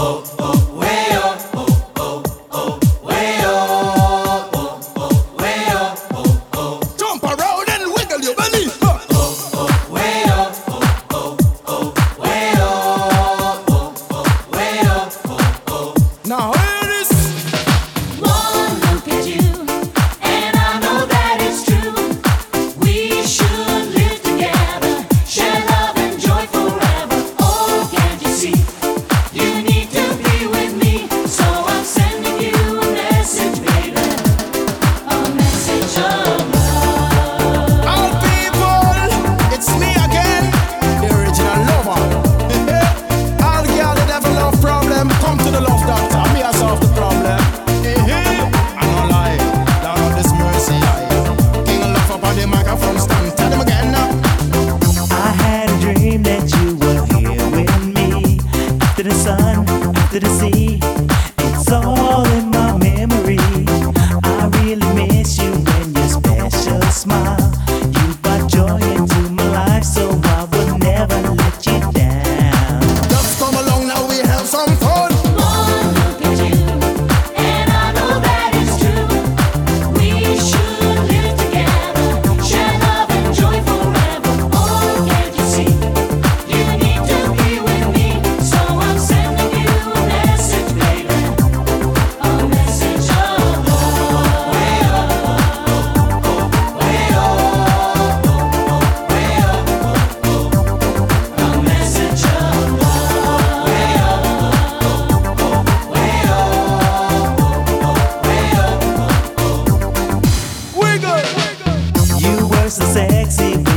oh. after the sun, after the sea. sexy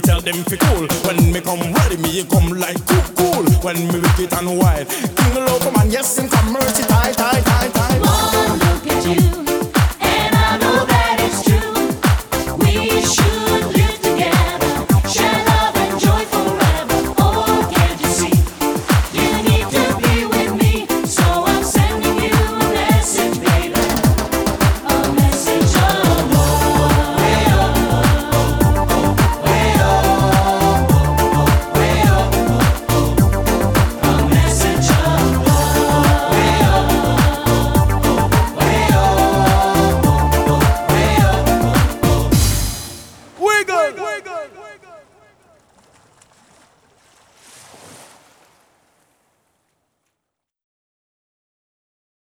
them fi cool. When me come ready, me come like cool, cool. When me wicked and wild, king love man, yes, him come mercy, tight.